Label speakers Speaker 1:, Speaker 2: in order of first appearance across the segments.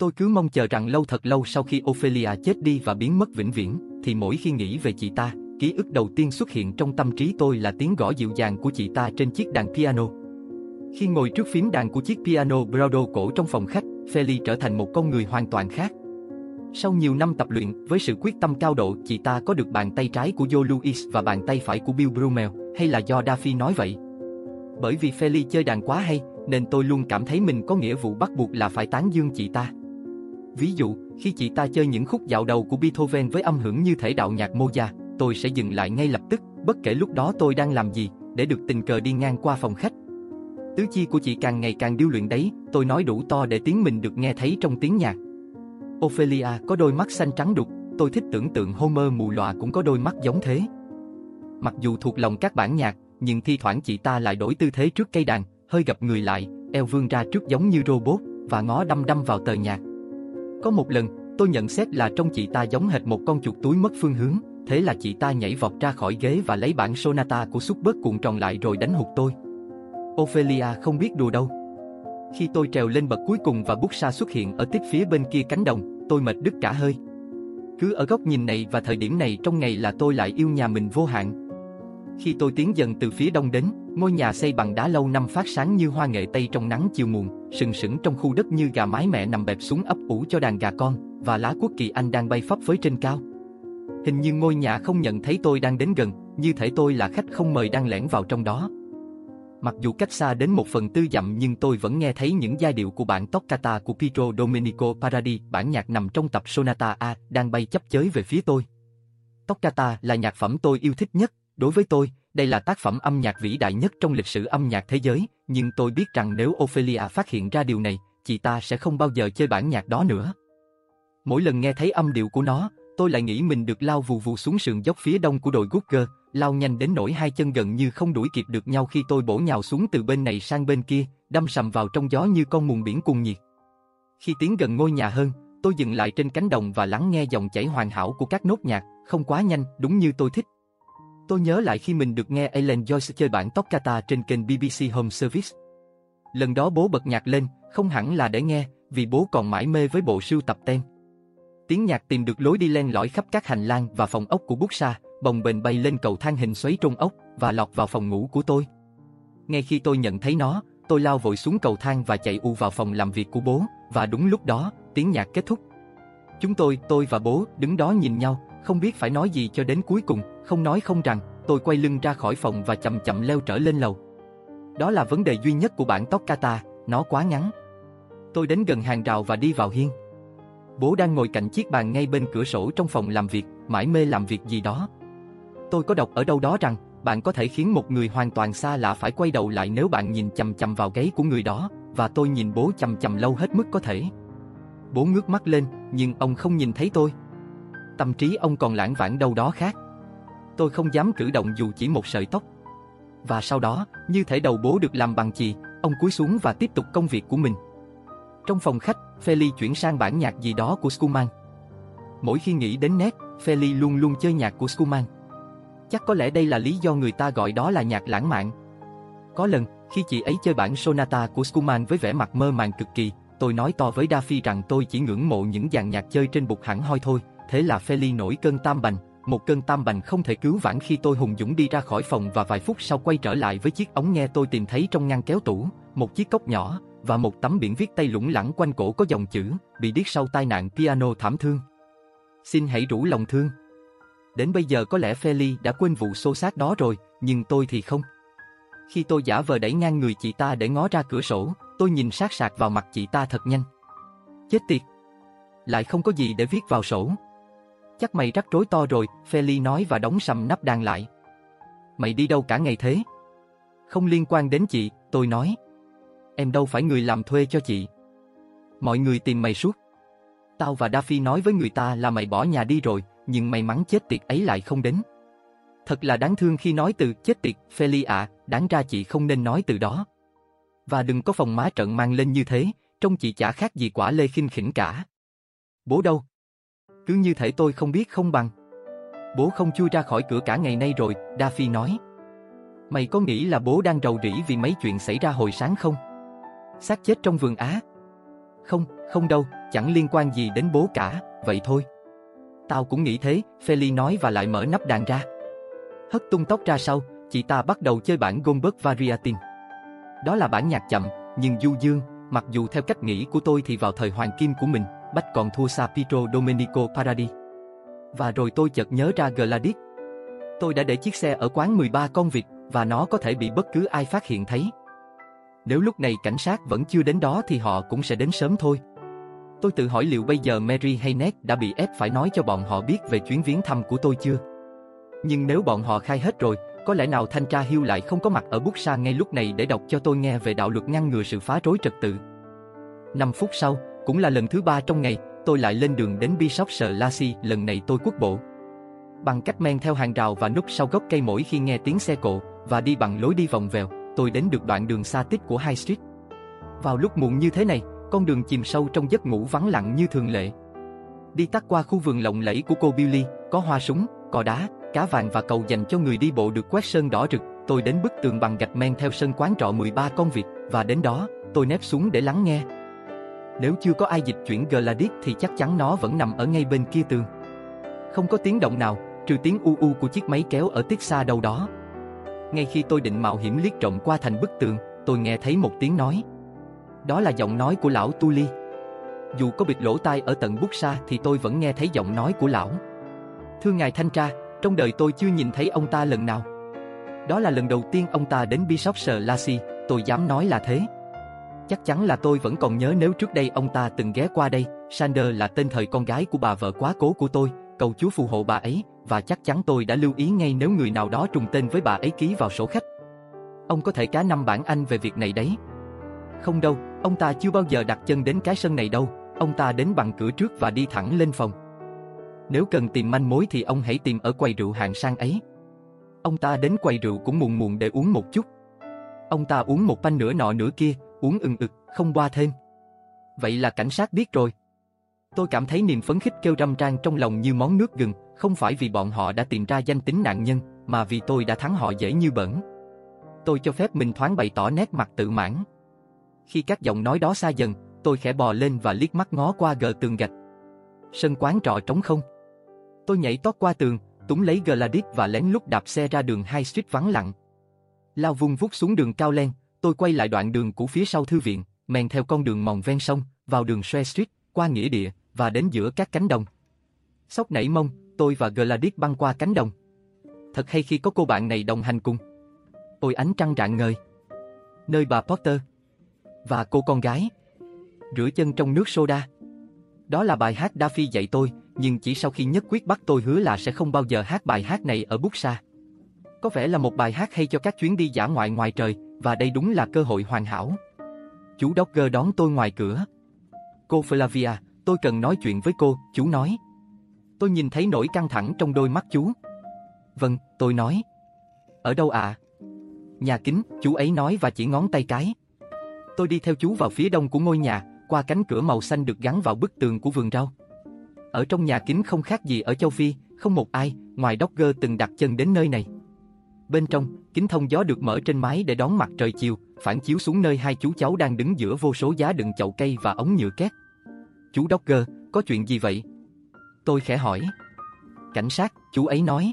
Speaker 1: Tôi cứ mong chờ rằng lâu thật lâu sau khi Ophelia chết đi và biến mất vĩnh viễn, thì mỗi khi nghĩ về chị ta, ký ức đầu tiên xuất hiện trong tâm trí tôi là tiếng gõ dịu dàng của chị ta trên chiếc đàn piano. Khi ngồi trước phím đàn của chiếc piano Brodo cổ trong phòng khách, Feli trở thành một con người hoàn toàn khác. Sau nhiều năm tập luyện, với sự quyết tâm cao độ, chị ta có được bàn tay trái của Joe Louis và bàn tay phải của Bill Brumel, hay là do Daffy nói vậy? Bởi vì Feli chơi đàn quá hay, nên tôi luôn cảm thấy mình có nghĩa vụ bắt buộc là phải tán dương chị ta. Ví dụ, khi chị ta chơi những khúc dạo đầu của Beethoven với âm hưởng như thể đạo nhạc Mozart, tôi sẽ dừng lại ngay lập tức, bất kể lúc đó tôi đang làm gì, để được tình cờ đi ngang qua phòng khách. Tứ chi của chị càng ngày càng điêu luyện đấy, tôi nói đủ to để tiếng mình được nghe thấy trong tiếng nhạc. Ophelia có đôi mắt xanh trắng đục, tôi thích tưởng tượng Homer mù lòa cũng có đôi mắt giống thế. Mặc dù thuộc lòng các bản nhạc, nhưng thi thoảng chị ta lại đổi tư thế trước cây đàn, hơi gập người lại, eo vươn ra trước giống như robot, và ngó đăm đăm vào tờ nhạc. Có một lần, tôi nhận xét là trong chị ta giống hệt một con chuột túi mất phương hướng, thế là chị ta nhảy vọt ra khỏi ghế và lấy bản sonata của Schubert cuộn tròn lại rồi đánh hụt tôi. Ophelia không biết đùa đâu. Khi tôi trèo lên bậc cuối cùng và bút sa xuất hiện ở tiếp phía bên kia cánh đồng, tôi mệt đứt cả hơi. Cứ ở góc nhìn này và thời điểm này trong ngày là tôi lại yêu nhà mình vô hạn. Khi tôi tiến dần từ phía đông đến, ngôi nhà xây bằng đá lâu năm phát sáng như hoa nghệ tây trong nắng chiều muộn, sừng sững trong khu đất như gà mái mẹ nằm bẹp xuống ấp ủ cho đàn gà con, và lá quốc kỳ Anh đang bay phấp phới trên cao. Hình như ngôi nhà không nhận thấy tôi đang đến gần, như thể tôi là khách không mời đang lẻn vào trong đó. Mặc dù cách xa đến một phần tư dặm nhưng tôi vẫn nghe thấy những giai điệu của bản Toccata của Pietro Domenico Paradi, bản nhạc nằm trong tập Sonata A, đang bay chấp chới về phía tôi. Toccata là nhạc phẩm tôi yêu thích nhất, đối với tôi, đây là tác phẩm âm nhạc vĩ đại nhất trong lịch sử âm nhạc thế giới, nhưng tôi biết rằng nếu Ophelia phát hiện ra điều này, chị ta sẽ không bao giờ chơi bản nhạc đó nữa. Mỗi lần nghe thấy âm điệu của nó, tôi lại nghĩ mình được lao vù vù xuống sườn dốc phía đông của đồi Gugger, lao nhanh đến nỗi hai chân gần như không đuổi kịp được nhau khi tôi bổ nhào xuống từ bên này sang bên kia, đâm sầm vào trong gió như con mùng biển cuồng nhiệt. Khi tiến gần ngôi nhà hơn, tôi dừng lại trên cánh đồng và lắng nghe dòng chảy hoàn hảo của các nốt nhạc, không quá nhanh, đúng như tôi thích. Tôi nhớ lại khi mình được nghe Alan Joyce chơi bản Toccata trên kênh BBC Home Service. Lần đó bố bật nhạc lên, không hẳn là để nghe, vì bố còn mãi mê với bộ sưu tập tem. Tiếng nhạc tìm được lối đi len lỏi khắp các hành lang và phòng ốc của bút xa, bồng bềnh bay lên cầu thang hình xoáy trong ốc và lọt vào phòng ngủ của tôi. Ngay khi tôi nhận thấy nó, tôi lao vội xuống cầu thang và chạy u vào phòng làm việc của bố, và đúng lúc đó, tiếng nhạc kết thúc. Chúng tôi, tôi và bố, đứng đó nhìn nhau, không biết phải nói gì cho đến cuối cùng, không nói không rằng, tôi quay lưng ra khỏi phòng và chậm chậm leo trở lên lầu. Đó là vấn đề duy nhất của bản tóc kata, nó quá ngắn. Tôi đến gần hàng rào và đi vào hiên. Bố đang ngồi cạnh chiếc bàn ngay bên cửa sổ trong phòng làm việc, mãi mê làm việc gì đó. Tôi có đọc ở đâu đó rằng, bạn có thể khiến một người hoàn toàn xa lạ phải quay đầu lại nếu bạn nhìn chầm chầm vào gáy của người đó, và tôi nhìn bố chầm chầm lâu hết mức có thể. Bố ngước mắt lên, nhưng ông không nhìn thấy tôi. Tâm trí ông còn lãng vãng đâu đó khác. Tôi không dám cử động dù chỉ một sợi tóc. Và sau đó, như thể đầu bố được làm bằng chì, ông cúi xuống và tiếp tục công việc của mình. Trong phòng khách, Feli chuyển sang bản nhạc gì đó của Schumann. Mỗi khi nghĩ đến nét, Feli luôn luôn chơi nhạc của Schumann. Chắc có lẽ đây là lý do người ta gọi đó là nhạc lãng mạn. Có lần, khi chị ấy chơi bản Sonata của Schumann với vẻ mặt mơ màng cực kỳ, tôi nói to với Daffy rằng tôi chỉ ngưỡng mộ những dàn nhạc chơi trên bục hẳn hoi thôi, thế là Feli nổi cơn tam bành, một cơn tam bành không thể cứu vãn khi tôi hùng dũng đi ra khỏi phòng và vài phút sau quay trở lại với chiếc ống nghe tôi tìm thấy trong ngăn kéo tủ, một chiếc cốc nhỏ và một tấm biển viết tay lủng lẳng quanh cổ có dòng chữ bị điếc sau tai nạn piano thảm thương. Xin hãy rủ lòng thương. Đến bây giờ có lẽ Feli đã quên vụ xô xát đó rồi, nhưng tôi thì không. Khi tôi giả vờ đẩy ngang người chị ta để ngó ra cửa sổ, tôi nhìn sát sạc vào mặt chị ta thật nhanh. Chết tiệt! Lại không có gì để viết vào sổ. Chắc mày rắc rối to rồi, Feli nói và đóng sầm nắp đàn lại. Mày đi đâu cả ngày thế? Không liên quan đến chị, tôi nói. Em đâu phải người làm thuê cho chị. Mọi người tìm mày suốt. Tao và Daffy nói với người ta là mày bỏ nhà đi rồi, nhưng may mắn chết tiệt ấy lại không đến. Thật là đáng thương khi nói từ chết tiệt, Feli ạ, đáng ra chị không nên nói từ đó. Và đừng có phòng má trận mang lên như thế, trông chị chả khác gì quả lê khinh khỉnh cả. Bố đâu? Cứ như thể tôi không biết không bằng. Bố không chui ra khỏi cửa cả ngày nay rồi, Daffy nói. Mày có nghĩ là bố đang rầu rĩ vì mấy chuyện xảy ra hồi sáng không? xác chết trong vườn Á. Không, không đâu, chẳng liên quan gì đến bố cả, vậy thôi. Tao cũng nghĩ thế, Feli nói và lại mở nắp đàn ra. Hất tung tóc ra sau, chị ta bắt đầu chơi bản Goldberg Variatin. Đó là bản nhạc chậm, nhưng du dương, mặc dù theo cách nghĩ của tôi thì vào thời hoàng kim của mình, Bách còn thua xa Pietro Domenico Paradi. Và rồi tôi chợt nhớ ra Gladys. Tôi đã để chiếc xe ở quán 13 con vịt và nó có thể bị bất cứ ai phát hiện thấy. Nếu lúc này cảnh sát vẫn chưa đến đó thì họ cũng sẽ đến sớm thôi. Tôi tự hỏi liệu bây giờ Mary hay Ned đã bị ép phải nói cho bọn họ biết về chuyến viếng thăm của tôi chưa? Nhưng nếu bọn họ khai hết rồi, có lẽ nào thanh tra Hill lại không có mặt ở bút sa ngay lúc này để đọc cho tôi nghe về đạo luật ngăn ngừa sự phá rối trật tự. 5 phút sau, cũng là lần thứ ba trong ngày, tôi lại lên đường đến Bishop Sờ Lassie, lần này tôi quốc bộ. Bằng cách men theo hàng rào và núp sau gốc cây mỗi khi nghe tiếng xe cộ, và đi bằng lối đi vòng vèo, tôi đến được đoạn đường xa tích của High Street. Vào lúc muộn như thế này, con đường chìm sâu trong giấc ngủ vắng lặng như thường lệ. Đi tắt qua khu vườn lộng lẫy của cô Billy, có hoa súng, cò đá, cá vàng và cầu dành cho người đi bộ được quét sơn đỏ rực. Tôi đến bức tường bằng gạch men theo sân quán trọ 13 con vịt và đến đó, tôi nép xuống để lắng nghe. Nếu chưa có ai dịch chuyển Gladys thì chắc chắn nó vẫn nằm ở ngay bên kia tường. Không có tiếng động nào, trừ tiếng u u của chiếc máy kéo ở tiết xa đâu đó. Ngay khi tôi định mạo hiểm liếc trộm qua thành bức tường, tôi nghe thấy một tiếng nói. Đó là giọng nói của lão Tuli. Dù có bịt lỗ tai ở tận bút xa thì tôi vẫn nghe thấy giọng nói của lão. Thưa ngài thanh tra, trong đời tôi chưa nhìn thấy ông ta lần nào. Đó là lần đầu tiên ông ta đến Bishop Sir Lassie, tôi dám nói là thế. Chắc chắn là tôi vẫn còn nhớ nếu trước đây ông ta từng ghé qua đây, Sander là tên thời con gái của bà vợ quá cố của tôi, cầu Chúa phù hộ bà ấy, và chắc chắn tôi đã lưu ý ngay nếu người nào đó trùng tên với bà ấy ký vào sổ khách. Ông có thể cá năm bản Anh về việc này đấy. Không đâu, ông ta chưa bao giờ đặt chân đến cái sân này đâu, ông ta đến bằng cửa trước và đi thẳng lên phòng. Nếu cần tìm manh mối thì ông hãy tìm ở quầy rượu hạng sang ấy. Ông ta đến quầy rượu cũng muộn muộn để uống một chút. Ông ta uống một panh nửa nọ nửa kia, uống ừng ực, không qua thêm. Vậy là cảnh sát biết rồi. Tôi cảm thấy niềm phấn khích kêu râm ran trong lòng như món nước gừng, không phải vì bọn họ đã tìm ra danh tính nạn nhân, mà vì tôi đã thắng họ dễ như bẩn. Tôi cho phép mình thoáng bày tỏ nét mặt tự mãn. Khi các giọng nói đó xa dần, tôi khẽ bò lên và liếc mắt ngó qua gờ tường gạch. Sân quán trọ trống không. Tôi nhảy tót qua tường, túng lấy Gladys và lén lút đạp xe ra đường hai suýt vắng lặng. Lao vung vút xuống đường cao len, tôi quay lại đoạn đường cũ phía sau thư viện, men theo con đường mòn ven sông, vào đường Shore Street, qua nghĩa địa, và đến giữa các cánh đồng. Sóc nảy mông, tôi và Gladys băng qua cánh đồng. Thật hay khi có cô bạn này đồng hành cùng. Ôi ánh trăng rạng ngời. Nơi bà Potter. Và cô con gái. Rửa chân trong nước soda. Đó là bài hát Daffy dạy tôi, nhưng chỉ sau khi nhất quyết bắt tôi hứa là sẽ không bao giờ hát bài hát này ở bút xa. Có vẻ là một bài hát hay cho các chuyến đi dã ngoại ngoài trời, và đây đúng là cơ hội hoàn hảo. Chú Dogger đón tôi ngoài cửa. Cô Flavia, tôi cần nói chuyện với cô, chú nói. Tôi nhìn thấy nỗi căng thẳng trong đôi mắt chú. Vâng, tôi nói. Ở đâu ạ? À? Nhà kính, chú ấy nói và chỉ ngón tay cái. Tôi đi theo chú vào phía đông của ngôi nhà, qua cánh cửa màu xanh được gắn vào bức tường của vườn rau. Ở trong nhà kính không khác gì ở châu Phi, không một ai, ngoài Dogger từng đặt chân đến nơi này. Bên trong, kính thông gió được mở trên mái để đón mặt trời chiều, phản chiếu xuống nơi hai chú cháu đang đứng giữa vô số giá đựng chậu cây và ống nhựa két. Chú Dogger, có chuyện gì vậy? Tôi khẽ hỏi. Cảnh sát, chú ấy nói.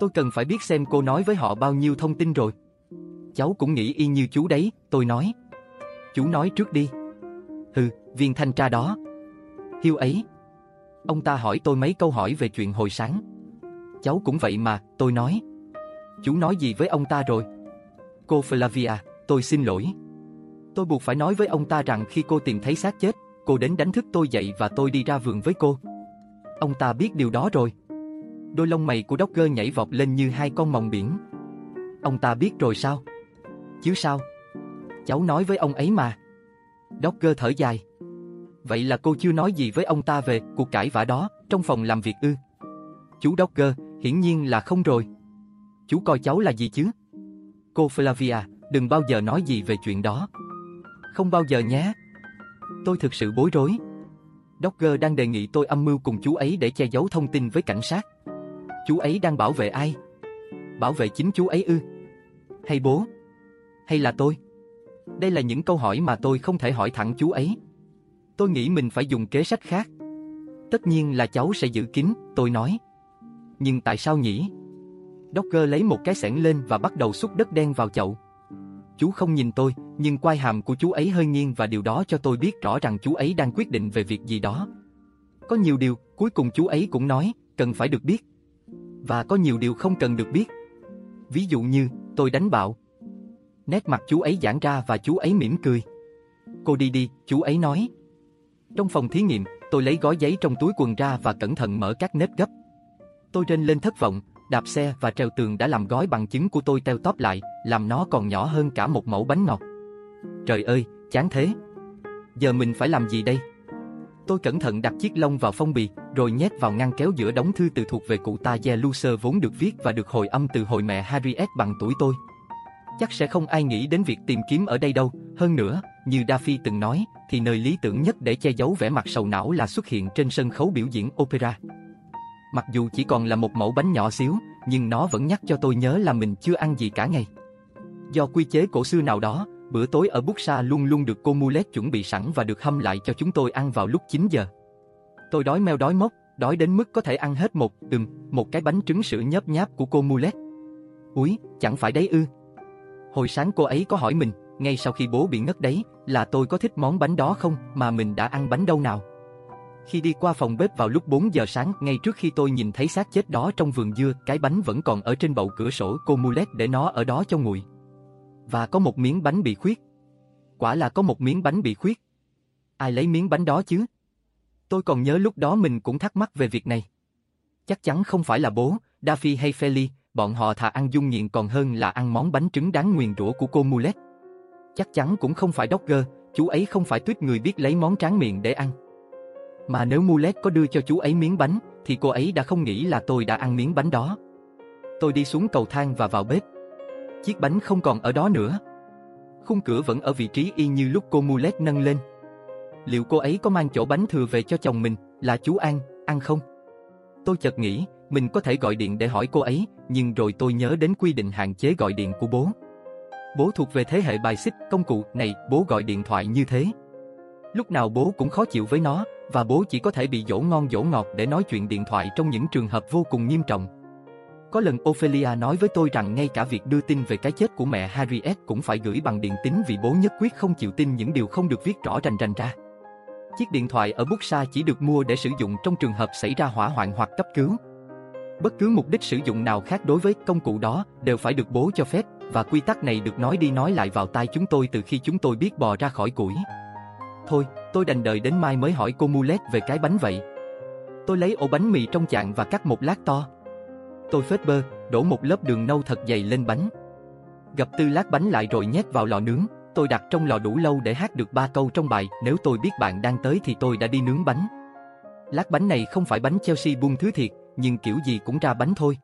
Speaker 1: Tôi cần phải biết xem cô nói với họ bao nhiêu thông tin rồi. Cháu cũng nghĩ y như chú đấy, tôi nói. Chú nói trước đi. Hừ, viên thanh tra đó. Hiêu ấy. Ông ta hỏi tôi mấy câu hỏi về chuyện hồi sáng. Cháu cũng vậy mà, tôi nói. Chú nói gì với ông ta rồi? Cô Flavia, tôi xin lỗi. Tôi buộc phải nói với ông ta rằng khi cô tìm thấy xác chết, cô đến đánh thức tôi dậy và tôi đi ra vườn với cô. Ông ta biết điều đó rồi. Đôi lông mày của Dogger nhảy vọt lên như hai con mòng biển. Ông ta biết rồi sao? Chứ sao? Cháu nói với ông ấy mà. Dogger thở dài. Vậy là cô chưa nói gì với ông ta về cuộc cãi vã đó trong phòng làm việc ư? Chú Dogger, hiển nhiên là không rồi. Chú coi cháu là gì chứ? Cô Flavia, đừng bao giờ nói gì về chuyện đó. Không bao giờ nhé. Tôi thực sự bối rối. Dogger đang đề nghị tôi âm mưu cùng chú ấy để che giấu thông tin với cảnh sát. Chú ấy đang bảo vệ ai? Bảo vệ chính chú ấy ư? Hay bố? Hay là tôi? Đây là những câu hỏi mà tôi không thể hỏi thẳng chú ấy. Tôi nghĩ mình phải dùng kế sách khác. Tất nhiên là cháu sẽ giữ kín, tôi nói. Nhưng tại sao nhỉ? Docker lấy một cái xẻng lên và bắt đầu xúc đất đen vào chậu. Chú không nhìn tôi, nhưng quai hàm của chú ấy hơi nghiêng và điều đó cho tôi biết rõ rằng chú ấy đang quyết định về việc gì đó. Có nhiều điều, cuối cùng chú ấy cũng nói, cần phải được biết. Và có nhiều điều không cần được biết. Ví dụ như, tôi đánh bạo. Nét mặt chú ấy giãn ra và chú ấy mỉm cười. Cô đi đi, chú ấy nói. Trong phòng thí nghiệm, tôi lấy gói giấy trong túi quần ra và cẩn thận mở các nếp gấp. Tôi rên lên thất vọng, đạp xe và treo tường đã làm gói bằng chứng của tôi teo tóp lại, làm nó còn nhỏ hơn cả một mẫu bánh ngọt. Trời ơi, chán thế. Giờ mình phải làm gì đây? Tôi cẩn thận đặt chiếc lông vào phong bì, rồi nhét vào ngăn kéo giữa đống thư từ thuộc về cụ ta Lucer vốn được viết và được hồi âm từ hồi mẹ Harriet bằng tuổi tôi. Chắc sẽ không ai nghĩ đến việc tìm kiếm ở đây đâu, hơn nữa, như Daffy từng nói, thì nơi lý tưởng nhất để che giấu vẻ mặt sầu não là xuất hiện trên sân khấu biểu diễn opera. Mặc dù chỉ còn là một mẫu bánh nhỏ xíu, nhưng nó vẫn nhắc cho tôi nhớ là mình chưa ăn gì cả ngày. Do quy chế cổ xưa nào đó, bữa tối ở Buxa luôn luôn được cô Mulet chuẩn bị sẵn và được hâm lại cho chúng tôi ăn vào lúc 9 giờ. Tôi đói meo đói mốc, đói đến mức có thể ăn hết một, ừm, một cái bánh trứng sữa nhớp nháp của cô Mulet. Úi, chẳng phải đấy ư. Hồi sáng cô ấy có hỏi mình, ngay sau khi bố bị ngất đấy, là tôi có thích món bánh đó không, mà mình đã ăn bánh đâu nào. Khi đi qua phòng bếp vào lúc 4 giờ sáng, ngay trước khi tôi nhìn thấy xác chết đó trong vườn dưa, cái bánh vẫn còn ở trên bậu cửa sổ cô Mulet để nó ở đó cho nguội. Và có một miếng bánh bị khuyết. Quả là có một miếng bánh bị khuyết. Ai lấy miếng bánh đó chứ? Tôi còn nhớ lúc đó mình cũng thắc mắc về việc này. Chắc chắn không phải là bố, Daffy hay Feli, bọn họ thà ăn dung nghiện còn hơn là ăn món bánh trứng đáng nguyền rủa của cô Mulet. Chắc chắn cũng không phải Dogger, chú ấy không phải tuyết người biết lấy món tráng miệng để ăn. Mà nếu Mulet có đưa cho chú ấy miếng bánh, thì cô ấy đã không nghĩ là tôi đã ăn miếng bánh đó. Tôi đi xuống cầu thang và vào bếp. Chiếc bánh không còn ở đó nữa. Khung cửa vẫn ở vị trí y như lúc cô Mulet nâng lên. Liệu cô ấy có mang chỗ bánh thừa về cho chồng mình, là chú An, ăn không? Tôi chợt nghĩ, mình có thể gọi điện để hỏi cô ấy, nhưng rồi tôi nhớ đến quy định hạn chế gọi điện của bố. Bố thuộc về thế hệ bài xích, công cụ, này, bố gọi điện thoại như thế. Lúc nào bố cũng khó chịu với nó, và bố chỉ có thể bị dỗ ngon dỗ ngọt để nói chuyện điện thoại trong những trường hợp vô cùng nghiêm trọng. Có lần Ophelia nói với tôi rằng ngay cả việc đưa tin về cái chết của mẹ Harriet cũng phải gửi bằng điện tín vì bố nhất quyết không chịu tin những điều không được viết rõ rành rành ra. Chiếc điện thoại ở Buxa chỉ được mua để sử dụng trong trường hợp xảy ra hỏa hoạn hoặc cấp cứu. Bất cứ mục đích sử dụng nào khác đối với công cụ đó đều phải được bố cho phép và quy tắc này được nói đi nói lại vào tai chúng tôi từ khi chúng tôi biết bò ra khỏi củi. Thôi, tôi đành đợi đến mai mới hỏi cô Mulet về cái bánh vậy. Tôi lấy ổ bánh mì trong chạn và cắt một lát to. Tôi phết bơ, đổ một lớp đường nâu thật dày lên bánh. Gập tư lát bánh lại rồi nhét vào lò nướng, tôi đặt trong lò đủ lâu để hát được ba câu trong bài, nếu tôi biết bạn đang tới thì tôi đã đi nướng bánh. Lát bánh này không phải bánh Chelsea buông thứ thiệt, nhưng kiểu gì cũng ra bánh thôi.